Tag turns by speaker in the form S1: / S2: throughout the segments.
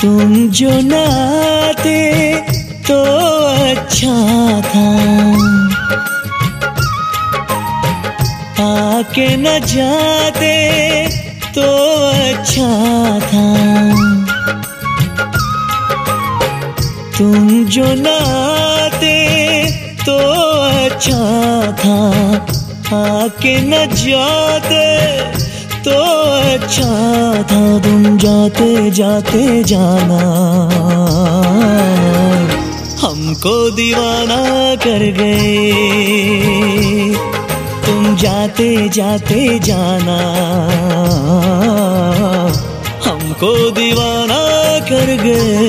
S1: तुम जो न तो अच्छा था। आके न जाते तो अच्छा था। तुम जो न तो अच्छा था। आके न जाते तो अच्छा था तुम जाते जाते जाना। हमको दीवाना कर गए। तुम जाते जाते जाना। हमको दीवाना कर गए।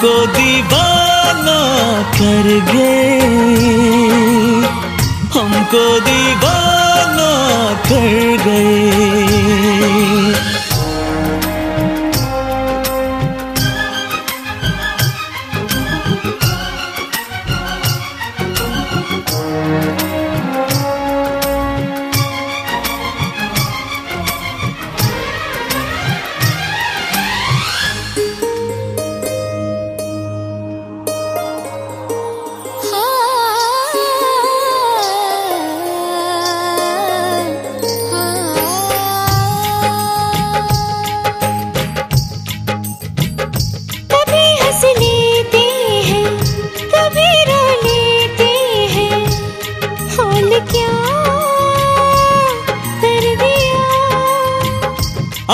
S2: हमको दीवाना कर गए।
S1: हमको दीवाना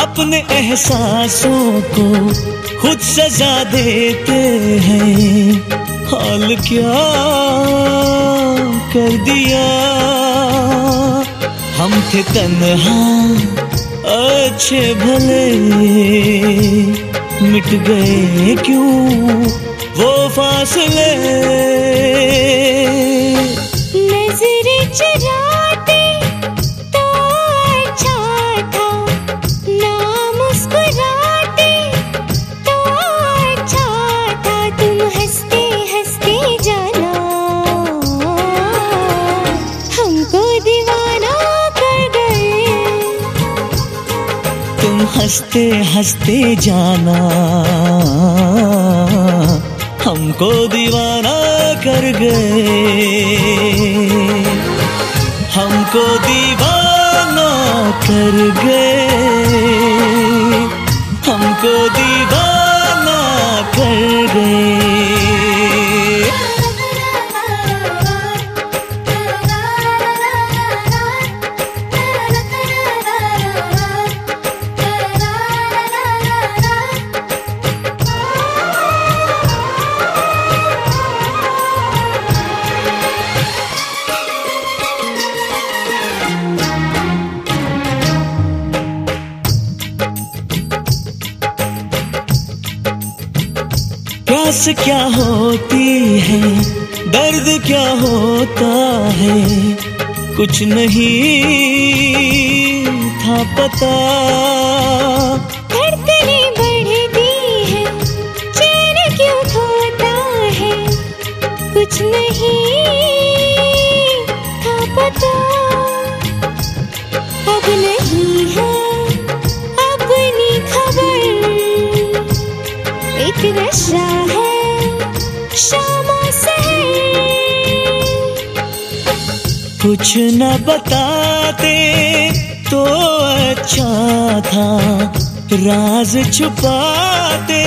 S1: अपने एहसासों को खुद सजा देते हैं। हाल क्या कर दिया? हम थे तन्हा, अच्छे भले। मिट गए क्यों? वो फासले
S2: हँसते हँसते जाना। हमको दीवाना कर गए।
S1: हमको दीवाना कर गए। प्यास क्या होती है? दर्द क्या होता है? कुछ नहीं था पता।
S2: है सहर
S1: कुछ न बताते तो अच्छा था। राज छुपाते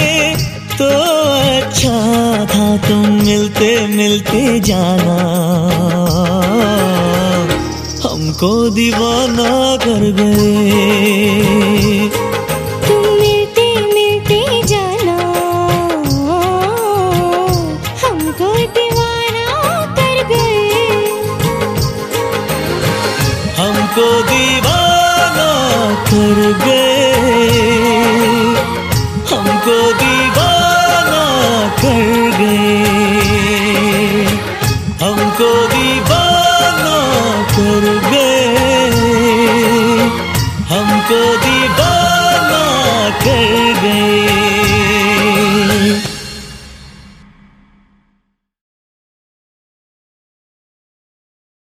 S1: तो अच्छा था। तुम मिलते मिलते जाना। हमको दीवाना कर गए